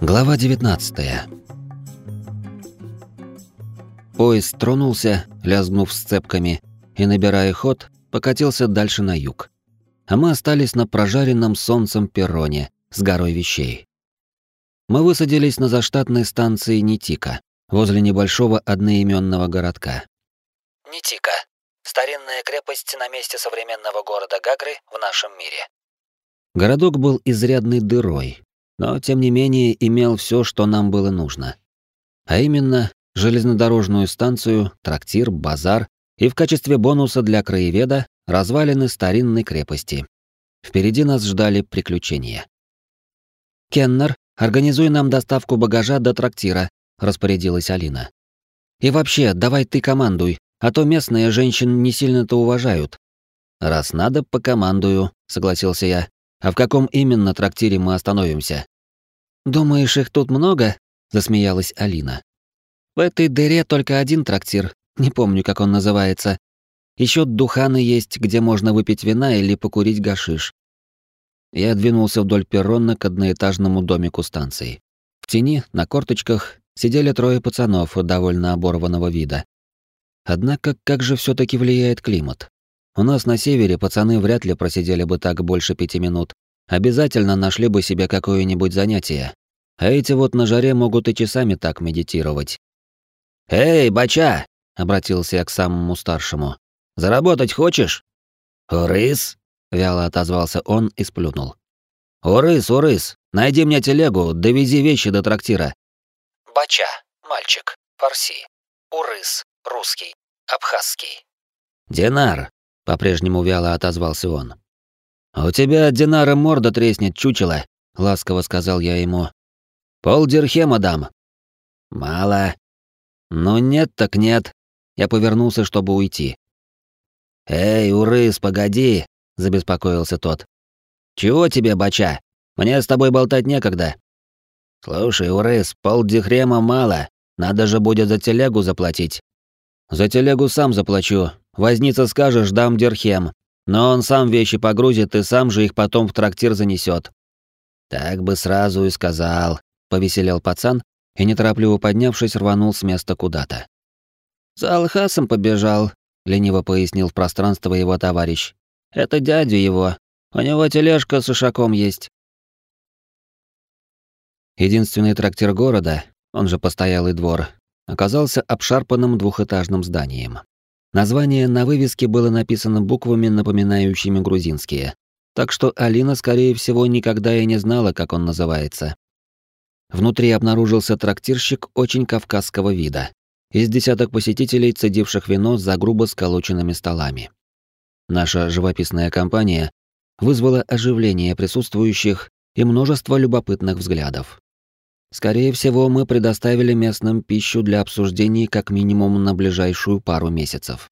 Глава 19. Поезд тронулся, лязгнув сцепками, и, набирая ход, покатился дальше на юг. А мы остались на прожаренном солнцем перроне с горой вещей. Мы высадились на заштатной станции Нитика, возле небольшого одноименного городка. Нитика. Старинная крепость на месте современного города Гагры в нашем мире. Городок был изрядной дырой, но тем не менее имел все, что нам было нужно. А именно, железнодорожную станцию, трактир, базар и в качестве бонуса для краеведа развалины старинной крепости. Впереди нас ждали приключения. «Кеннер, организуй нам доставку багажа до трактира», — распорядилась Алина. «И вообще, давай ты командуй, а то местные женщин не сильно-то уважают». «Раз надо, покомандую», — согласился я. «А в каком именно трактире мы остановимся?» «Думаешь, их тут много?» — засмеялась Алина. «В этой дыре только один трактир, не помню, как он называется. Еще духаны есть, где можно выпить вина или покурить гашиш». Я двинулся вдоль перрона к одноэтажному домику станции. В тени, на корточках, сидели трое пацанов довольно оборванного вида. Однако, как же все таки влияет климат? У нас на севере пацаны вряд ли просидели бы так больше пяти минут. Обязательно нашли бы себе какое-нибудь занятие. А эти вот на жаре могут и часами так медитировать. «Эй, бача!» — обратился я к самому старшему. «Заработать хочешь?» «Урыс?» — вяло отозвался он и сплюнул. «Урыс, урыс, найди мне телегу, довези вещи до трактира». Бача. Мальчик. Фарси. Урыс. Русский. Абхазский. «Динар», — по-прежнему вяло отозвался он. «У тебя от Динара морда треснет, чучело», — ласково сказал я ему. «Пол дирхема дам». «Мало». «Ну нет так нет». Я повернулся, чтобы уйти. «Эй, Урыс, погоди», — забеспокоился тот. «Чего тебе, бача? Мне с тобой болтать некогда». «Слушай, Урыс, пол дирхема мало. Надо же будет за телегу заплатить». «За телегу сам заплачу. Возница скажешь, дам дирхем. Но он сам вещи погрузит и сам же их потом в трактир занесет. Так бы сразу и сказал, повеселел пацан и неторопливо поднявшись рванул с места куда-то. За Алхасом побежал, лениво пояснил в пространство его товарищ. Это дядя его. У него тележка с ушаком есть. Единственный трактир города, он же постоялый двор, оказался обшарпанным двухэтажным зданием. Название на вывеске было написано буквами, напоминающими грузинские, так что Алина, скорее всего, никогда и не знала, как он называется. Внутри обнаружился трактирщик очень кавказского вида, из десяток посетителей, цедивших вино за грубо сколоченными столами. Наша живописная компания вызвала оживление присутствующих и множество любопытных взглядов. Скорее всего, мы предоставили местным пищу для обсуждений как минимум на ближайшую пару месяцев.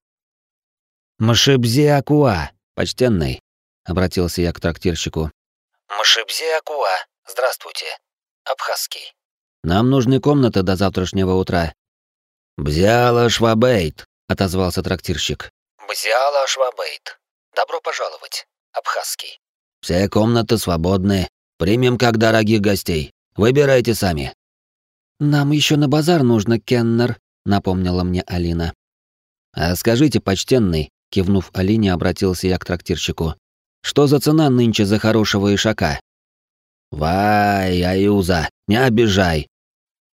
«Мшибзи Акуа, почтенный», — обратился я к трактирщику. Мшибзи Акуа. Здравствуйте. Абхазский. «Нам нужны комнаты до завтрашнего утра». «Бзяла Швабейт», — отозвался трактирщик. Бзиала Швабейт. Добро пожаловать. Абхазский. «Все комнаты свободны. Примем как дорогих гостей. Выбирайте сами». «Нам еще на базар нужно, Кеннер», — напомнила мне Алина. «А скажите, почтенный», — кивнув Алине, обратился я к трактирщику. «Что за цена нынче за хорошего ишака?» «Вай, Аюза, не обижай!»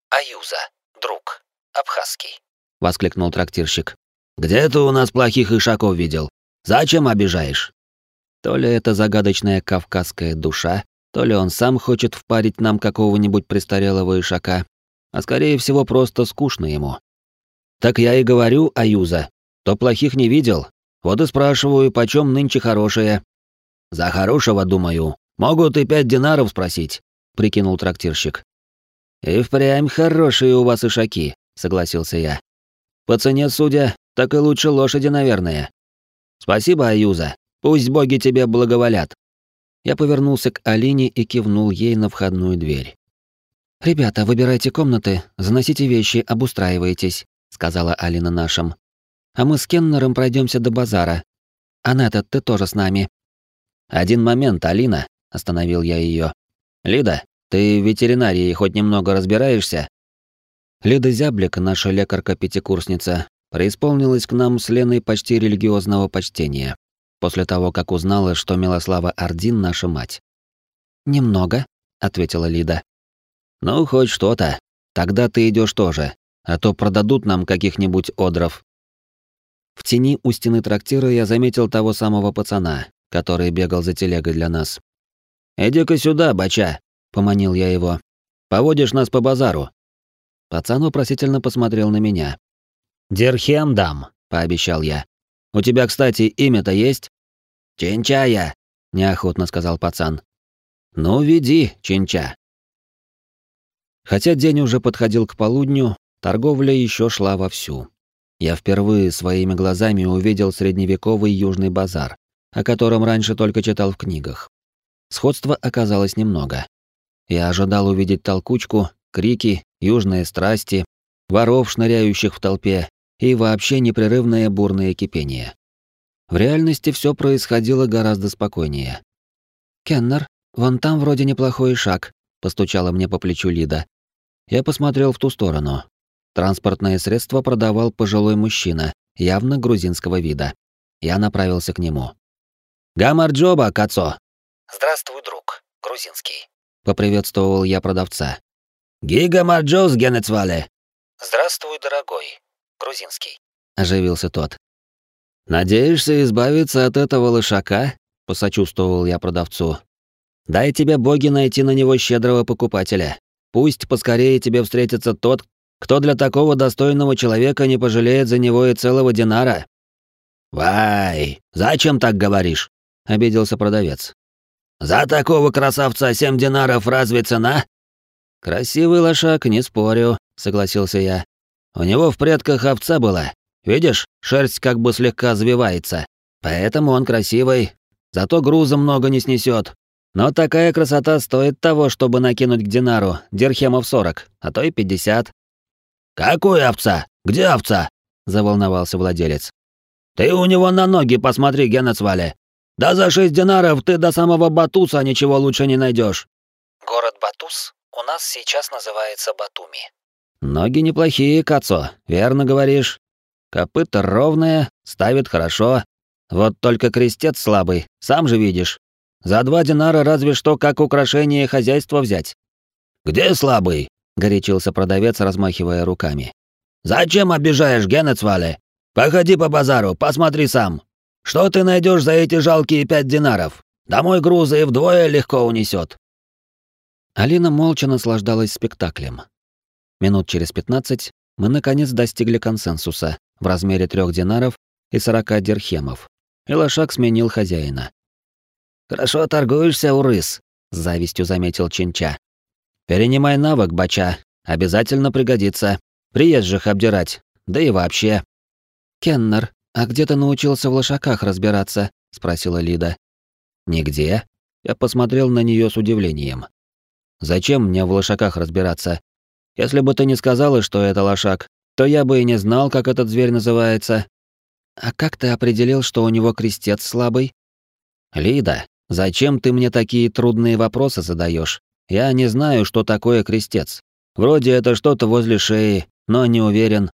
Аюза. Друг. Абхазский. — воскликнул трактирщик. «Где ты у нас плохих ишаков видел? Зачем обижаешь?» То ли это загадочная кавказская душа, то ли он сам хочет впарить нам какого-нибудь престарелого ишака, а скорее всего просто скучно ему. Так я и говорю, Аюза, то плохих не видел. Вот и спрашиваю, почем нынче хорошее. За хорошего, думаю, могут и пять динаров спросить, прикинул трактирщик. И впрямь хорошие у вас ишаки, согласился я. По цене судя, так и лучше лошади, наверное. Спасибо, Аюза. Пусть боги тебе благоволят. Я повернулся к Алине и кивнул ей на входную дверь. «Ребята, выбирайте комнаты, заносите вещи, обустраивайтесь», — сказала Алина нашим. «А мы с Кеннером пройдемся до базара. Анетта, ты тоже с нами». «Один момент, Алина», — остановил я ее. «Лида, Ты в ветеринарии хоть немного разбираешься?» Лида Зяблик, наша лекарка-пятикурсница, преисполнилась к нам с Леной почти религиозного почтения, после того, как узнала, что Милослава Ордин — наша мать. «Немного», — ответила Лида. «Ну, хоть что-то. Тогда ты идешь тоже, а то продадут нам каких-нибудь одров». В тени у стены трактира я заметил того самого пацана, который бегал за телегой для нас. «Иди-ка сюда, бача», — поманил я его. «Поводишь нас по базару». Пацан вопросительно посмотрел на меня. «Дирхем дам», — пообещал я. «У тебя, кстати, имя-то есть?» «Чинчая», — неохотно сказал пацан. «Ну, веди, Чинча». Хотя день уже подходил к полудню, торговля еще шла вовсю. Я впервые своими глазами увидел средневековый южный базар, о котором раньше только читал в книгах. Сходства оказалось немного. Я ожидал увидеть толкучку, крики, южные страсти, воров, шныряющих в толпе, и вообще непрерывное бурное кипение. В реальности все происходило гораздо спокойнее. «Кеннер, вон там вроде неплохой шаг», — постучала мне по плечу Лида. Я посмотрел в ту сторону. Транспортное средство продавал пожилой мужчина, явно грузинского вида. Я направился к нему. «Гамарджоба, Кацо!» «Здравствуй, друг. Грузинский». Поприветствовал я продавца. «Гига Марджоус Генецвале!» «Здравствуй, дорогой грузинский. Оживился тот. Надеешься избавиться от этого лошака? Посочувствовал я продавцу. Дай тебе боги найти на него щедрого покупателя. Пусть поскорее тебе встретится тот, кто для такого достойного человека не пожалеет за него и целого динара. Вай, зачем так говоришь? обиделся продавец. За такого красавца семь динаров разве цена? Красивый лошак, не спорю, согласился я. У него в предках овца была. Видишь, шерсть как бы слегка завивается. Поэтому он красивый. Зато груза много не снесет. Но такая красота стоит того, чтобы накинуть к динару дирхемов 40, а то и 50. «Какой овца? Где овца?» — заволновался владелец. «Ты у него на ноги посмотри, Генецвале. Да за шесть динаров ты до самого Батуса ничего лучше не найдешь. Город Батус у нас сейчас называется Батуми. Ноги неплохие, Кацо, верно говоришь. Копыта ровные, ставит хорошо. Вот только крестец слабый, сам же видишь. За два динара разве что как украшение хозяйства взять. Где слабый? горячился продавец, размахивая руками. Зачем обижаешь Генецвале? Походи по базару, посмотри сам. Что ты найдешь за эти жалкие пять динаров? Домой грузы и вдвое легко унесет. Алина молча наслаждалась спектаклем. Минут через 15 мы наконец достигли консенсуса в размере трех динаров и 40 дирхемов. И лошак сменил хозяина. «Хорошо торгуешься, урыс», — с завистью заметил Чинча. «Перенимай навык, бача. Обязательно пригодится. Приезжих обдирать. Да и вообще». «Кеннер, а где ты научился в лошаках разбираться?» — спросила Лида. «Нигде». Я посмотрел на нее с удивлением. «Зачем мне в лошаках разбираться? Если бы ты не сказала, что это лошак, то я бы и не знал, как этот зверь называется. А как ты определил, что у него крестец слабый? Лида, зачем ты мне такие трудные вопросы задаешь? Я не знаю, что такое крестец. Вроде это что-то возле шеи, но не уверен.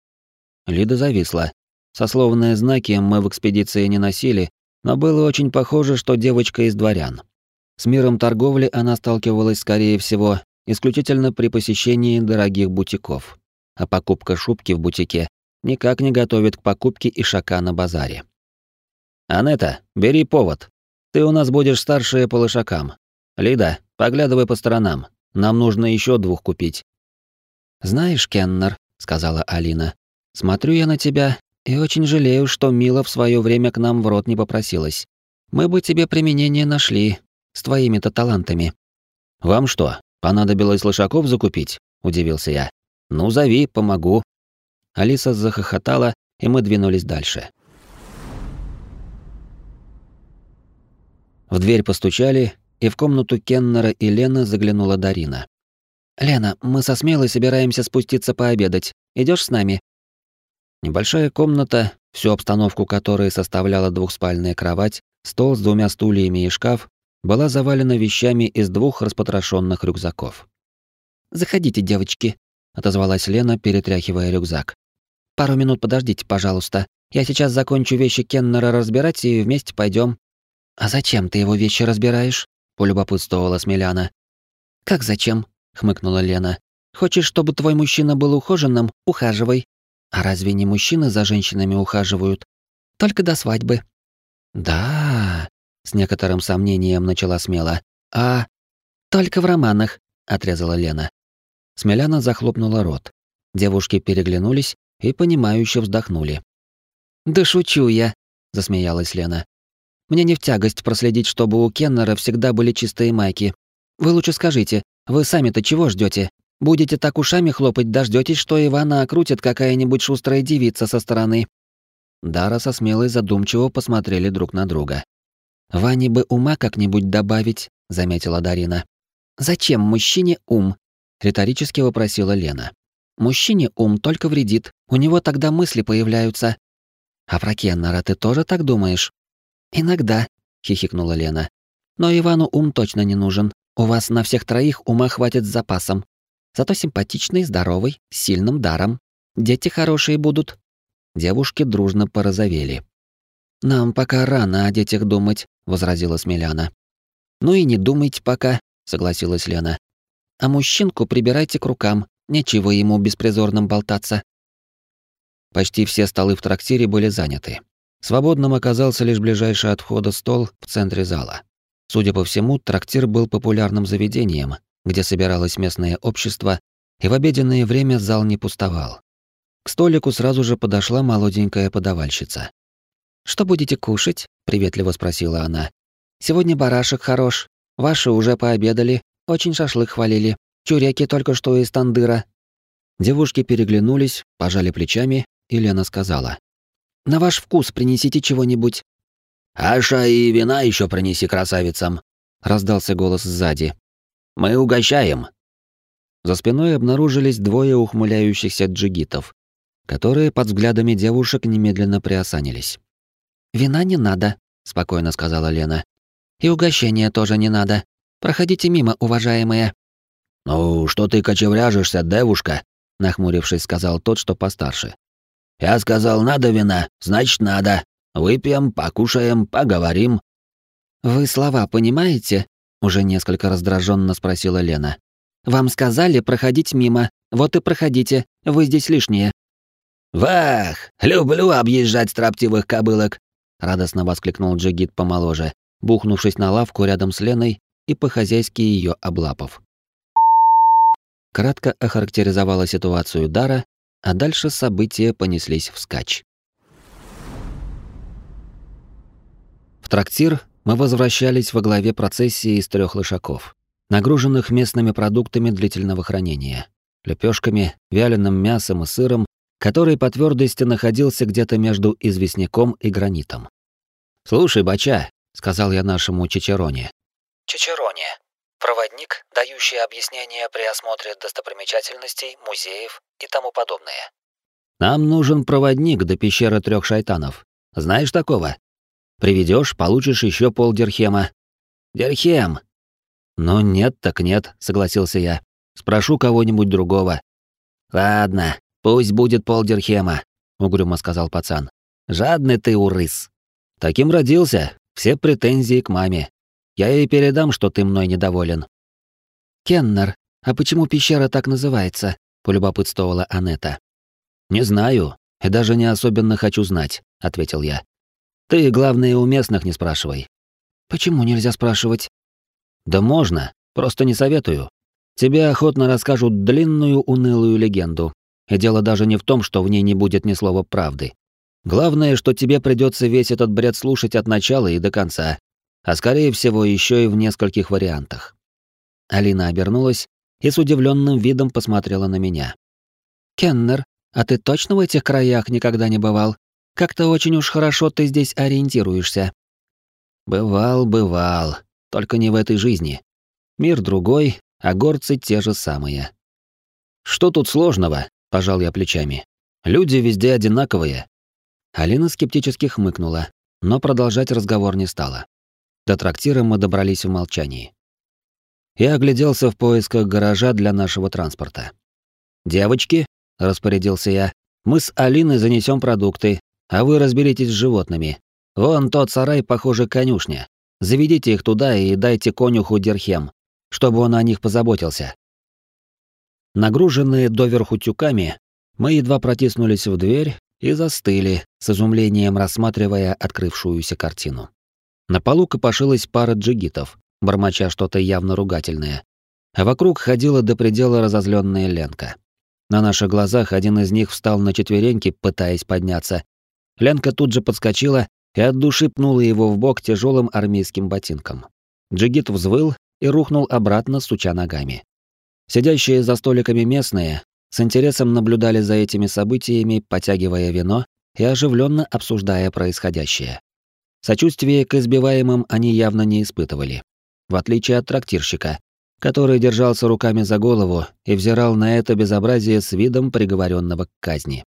Лида зависла. Сословные знаки мы в экспедиции не носили, но было очень похоже, что девочка из дворян. С миром торговли она сталкивалась, скорее всего, исключительно при посещении дорогих бутиков. А покупка шубки в бутике никак не готовит к покупке ишака на базаре. «Анетта, бери повод. Ты у нас будешь старшая по лошакам. Лида, поглядывай по сторонам. Нам нужно еще двух купить». «Знаешь, Кеннер», — сказала Алина, — «смотрю я на тебя и очень жалею, что Мила в свое время к нам в рот не попросилась. Мы бы тебе применение нашли, с твоими-то талантами». «Вам что, Понадобилось лошаков закупить? Удивился я. Ну, зови, помогу. Алиса захохотала, и мы двинулись дальше. В дверь постучали, и в комнату Кеннера и Лены заглянула Дарина. «Лена, мы со Смелой собираемся спуститься пообедать. Идешь с нами?» Небольшая комната, всю обстановку которой составляла двухспальная кровать, стол с двумя стульями и шкаф, была завалена вещами из двух распотрошенных рюкзаков. «Заходите, девочки», — отозвалась Лена, перетряхивая рюкзак. «Пару минут подождите, пожалуйста. Я сейчас закончу вещи Кеннера разбирать и вместе пойдем. «А зачем ты его вещи разбираешь?» — полюбопытствовала Смеляна. «Как зачем?» — хмыкнула Лена. «Хочешь, чтобы твой мужчина был ухоженным? Ухаживай. А разве не мужчины за женщинами ухаживают? Только до свадьбы». «Да...» — с некоторым сомнением начала смело. «А...» «Только в романах», — отрезала Лена. Смеляна захлопнула рот. Девушки переглянулись и, понимающе вздохнули. «Да шучу я», — засмеялась Лена. «Мне не в тягость проследить, чтобы у Кеннера всегда были чистые майки. Вы лучше скажите, вы сами-то чего ждете? Будете так ушами хлопать, дождётесь, что Ивана окрутит какая-нибудь шустрая девица со стороны». Дара со смелой задумчиво посмотрели друг на друга. «Ване бы ума как-нибудь добавить», — заметила Дарина. «Зачем мужчине ум?» — риторически вопросила Лена. «Мужчине ум только вредит, у него тогда мысли появляются, а про Кеннера ты тоже так думаешь? Иногда, хихикнула Лена. Но Ивану ум точно не нужен. У вас на всех троих ума хватит с запасом. Зато симпатичный, здоровый, с сильным даром. Дети хорошие будут. Девушки дружно порозовели. Нам пока рано о детях думать, возразила Смеляна. Ну и не думайте пока, согласилась Лена. А мужчинку прибирайте к рукам, нечего ему беспризорным болтаться. Почти все столы в трактире были заняты. Свободным оказался лишь ближайший от входа стол в центре зала. Судя по всему, трактир был популярным заведением, где собиралось местное общество, и в обеденное время зал не пустовал. К столику сразу же подошла молоденькая подавальщица. «Что будете кушать?» — приветливо спросила она. «Сегодня барашек хорош. Ваши уже пообедали, очень шашлык хвалили. Чуреки только что из тандыра». Девушки переглянулись, пожали плечами и Лена сказала. «На ваш вкус принесите чего-нибудь». «Аша и вина еще принеси красавицам», — раздался голос сзади. «Мы угощаем». За спиной обнаружились двое ухмыляющихся джигитов, которые под взглядами девушек немедленно приосанились. «Вина не надо», — спокойно сказала Лена. «И угощения тоже не надо. Проходите мимо, уважаемые». «Ну, что ты кочевряжешься, девушка?» — нахмурившись, сказал тот, что постарше. Я сказал, надо вина, значит, надо. Выпьем, покушаем, поговорим. Вы слова понимаете? Уже несколько раздраженно спросила Лена. Вам сказали проходить мимо. Вот и проходите. Вы здесь лишние. Вах, люблю объезжать строптивых кобылок, радостно воскликнул Джигит помоложе, бухнувшись на лавку рядом с Леной и по-хозяйски ее облапав. Кратко охарактеризовала ситуацию Дара а дальше события понеслись вскачь. В трактир мы возвращались во главе процессии из трех лышаков, нагруженных местными продуктами длительного хранения, лепешками, вяленым мясом и сыром, который по твердости находился где-то между известняком и гранитом. «Слушай, бача», — сказал я нашему Чичероне. Чичероне. Проводник, дающий объяснения при осмотре достопримечательностей, музеев и тому подобное. Нам нужен проводник до пещеры трех шайтанов. Знаешь такого? Приведешь, получишь еще полдерхема. Дерхем. Ну нет, так нет, согласился я. Спрошу кого-нибудь другого. Ладно, пусть будет полдерхема, угрюмо сказал пацан. Жадный ты урыс. Таким родился, все претензии к маме. Я ей передам, что ты мной недоволен. Кеннер, а почему пещера так называется? полюбопытствовала Анетта. Не знаю, и даже не особенно хочу знать, ответил я. Ты, главное, у местных не спрашивай. Почему нельзя спрашивать? Да можно, просто не советую. Тебе охотно расскажут длинную унылую легенду. И дело даже не в том, что в ней не будет ни слова правды. Главное, что тебе придется весь этот бред слушать от начала и до конца, а скорее всего еще и в нескольких вариантах. Алина обернулась и с удивленным видом посмотрела на меня. «Кеннер, а ты точно в этих краях никогда не бывал? Как-то очень уж хорошо ты здесь ориентируешься». «Бывал, бывал, только не в этой жизни. Мир другой, а горцы те же самые». «Что тут сложного?» — пожал я плечами. «Люди везде одинаковые». Алина скептически хмыкнула, но продолжать разговор не стала. До трактира мы добрались в молчании. Я огляделся в поисках гаража для нашего транспорта. «Девочки», — распорядился я, — «мы с Алиной занесем продукты, а вы разберитесь с животными. Вон тот сарай, похоже, конюшня. Заведите их туда и дайте конюху Дерхем, чтобы он о них позаботился». Нагруженные доверху тюками, мы едва протиснулись в дверь и застыли, с изумлением рассматривая открывшуюся картину. На полу копошилась пара джигитов, бормоча что-то явно ругательное. А вокруг ходила до предела разозленная Ленка. На наших глазах один из них встал на четвереньки, пытаясь подняться. Ленка тут же подскочила и от души пнула его в бок тяжелым армейским ботинком. Джигит взвыл и рухнул обратно, суча ногами. Сидящие за столиками местные с интересом наблюдали за этими событиями, потягивая вино и оживленно обсуждая происходящее. Сочувствия к избиваемым они явно не испытывали, в отличие от трактирщика, который держался руками за голову и взирал на это безобразие с видом приговоренного к казни.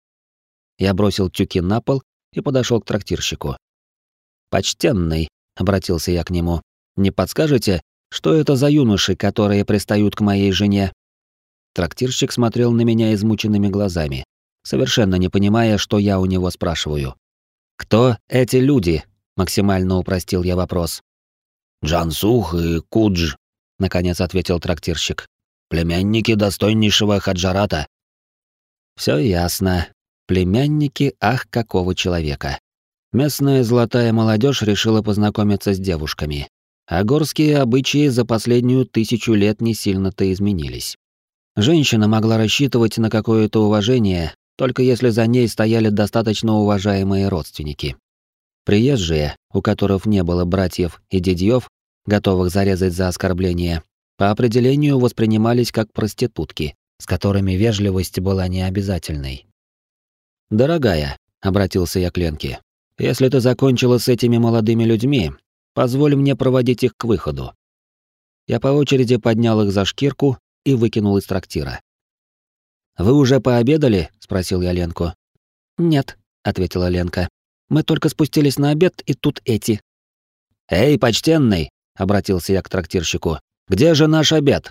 Я бросил тюки на пол и подошел к трактирщику. «Почтенный», — обратился я к нему, — «не подскажете, что это за юноши, которые пристают к моей жене?» Трактирщик смотрел на меня измученными глазами, совершенно не понимая, что я у него спрашиваю. «Кто эти люди?» максимально упростил я вопрос. Джансух и Кудж, наконец ответил трактирщик. Племянники достойнейшего Хаджарата. Все ясно. Племянники ах какого человека. Местная золотая молодежь решила познакомиться с девушками, а горские обычаи за последнюю тысячу лет не сильно-то изменились. Женщина могла рассчитывать на какое-то уважение, только если за ней стояли достаточно уважаемые родственники. Приезжие, у которых не было братьев и дядьев, готовых зарезать за оскорбление, по определению воспринимались как проститутки, с которыми вежливость была необязательной. «Дорогая», — обратился я к Ленке, — «если ты закончила с этими молодыми людьми, позволь мне проводить их к выходу». Я по очереди поднял их за шкирку и выкинул из трактира. «Вы уже пообедали?» — спросил я Ленку. «Нет», — ответила Ленка. Мы только спустились на обед, и тут эти. «Эй, почтенный!» — обратился я к трактирщику. «Где же наш обед?»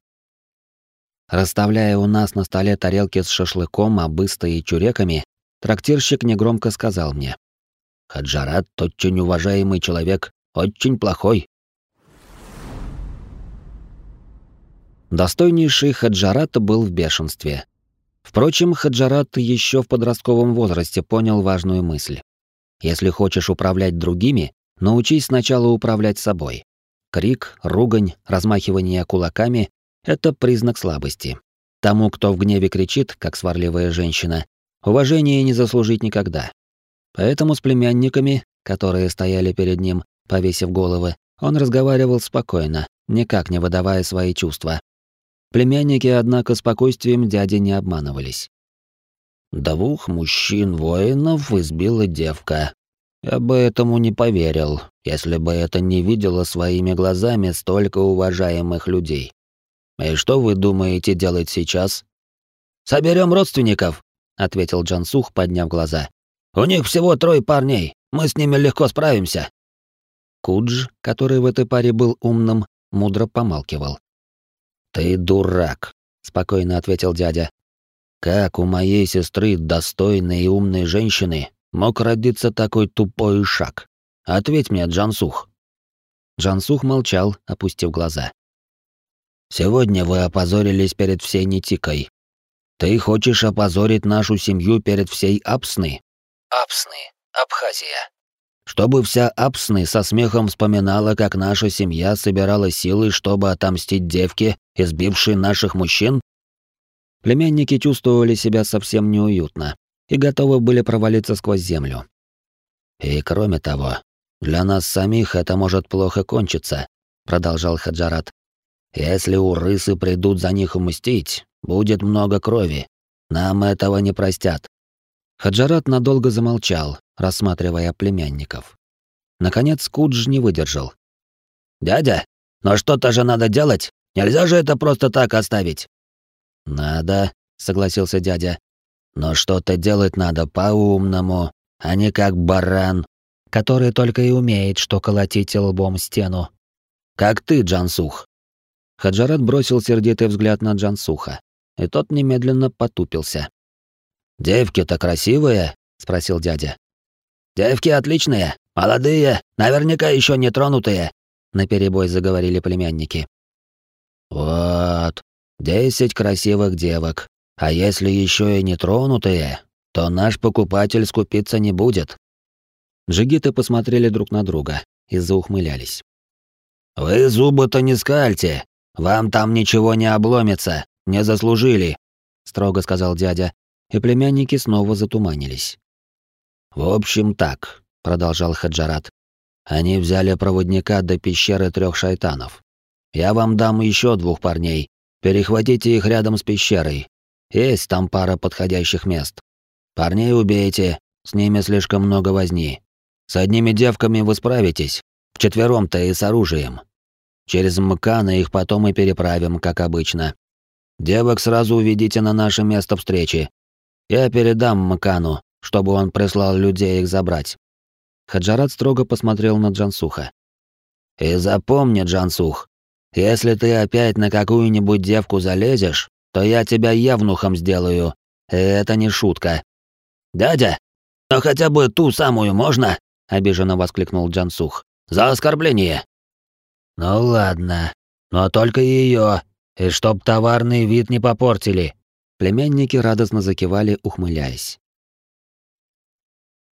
Расставляя у нас на столе тарелки с шашлыком, обыстой и чуреками, трактирщик негромко сказал мне. «Хаджарат очень уважаемый человек, очень плохой». Достойнейший Хаджарат был в бешенстве. Впрочем, Хаджарат еще в подростковом возрасте понял важную мысль. Если хочешь управлять другими, научись сначала управлять собой. Крик, ругань, размахивание кулаками — это признак слабости. Тому, кто в гневе кричит, как сварливая женщина, уважения не заслужить никогда. Поэтому с племянниками, которые стояли перед ним, повесив головы, он разговаривал спокойно, никак не выдавая свои чувства. Племянники, однако, спокойствием дяди не обманывались. Двух мужчин-воинов избила девка. Я бы этому не поверил, если бы это не видела своими глазами столько уважаемых людей. И что вы думаете делать сейчас? Соберем родственников, ответил Джансух, подняв глаза. У них всего трое парней. Мы с ними легко справимся. Кудж, который в этой паре был умным, мудро помалкивал. Ты дурак, спокойно ответил дядя. Как у моей сестры, достойной и умной женщины, мог родиться такой тупой шаг? Ответь мне, Джансух. Джансух молчал, опустив глаза. Сегодня вы опозорились перед всей Нитикой. Ты хочешь опозорить нашу семью перед всей Апсны? Апсны, Абхазия. Чтобы вся Апсны со смехом вспоминала, как наша семья собирала силы, чтобы отомстить девке, избившей наших мужчин? Племянники чувствовали себя совсем неуютно и готовы были провалиться сквозь землю. «И кроме того, для нас самих это может плохо кончиться», — продолжал Хаджарат. «Если урысы придут за них умстить, будет много крови. Нам этого не простят». Хаджарат надолго замолчал, рассматривая племянников. Наконец Кудж не выдержал. «Дядя, но что-то же надо делать. Нельзя же это просто так оставить». «Надо», — согласился дядя. «Но что-то делать надо по-умному, а не как баран. который только и умеет, что колотить лбом стену. Как ты, Джансух. Хаджарат бросил сердитый взгляд на Джансуха, и тот немедленно потупился. «Девки-то красивые?» — спросил дядя. «Девки отличные, молодые, наверняка еще не тронутые», — наперебой заговорили племянники. «Вот, десять красивых девок, а если еще и не тронутые, то наш покупатель скупиться не будет». Джигиты посмотрели друг на друга и заухмылялись. «Вы зубы-то не скальте, вам там ничего не обломится, не заслужили», — строго сказал дядя, и племянники снова затуманились. «В общем так», — продолжал Хаджарат. «Они взяли проводника до пещеры трех шайтанов. Я вам дам еще двух парней. Перехватите их рядом с пещерой. Есть там пара подходящих мест. Парней убейте, с ними слишком много возни. С одними девками вы справитесь, вчетвером-то и с оружием. Через Мкана их потом и переправим, как обычно. Девок сразу уведите на наше место встречи. Я передам Мкану, чтобы он прислал людей их забрать. Хаджарат строго посмотрел на Джансуха. И запомни, Джансух, если ты опять на какую-нибудь девку залезешь, то я тебя явнухом сделаю. Это не шутка. Дядя, но хотя бы ту самую можно? обиженно воскликнул Джансух. За оскорбление. Ну ладно, но только ее, и чтоб товарный вид не попортили. Племянники радостно закивали, ухмыляясь.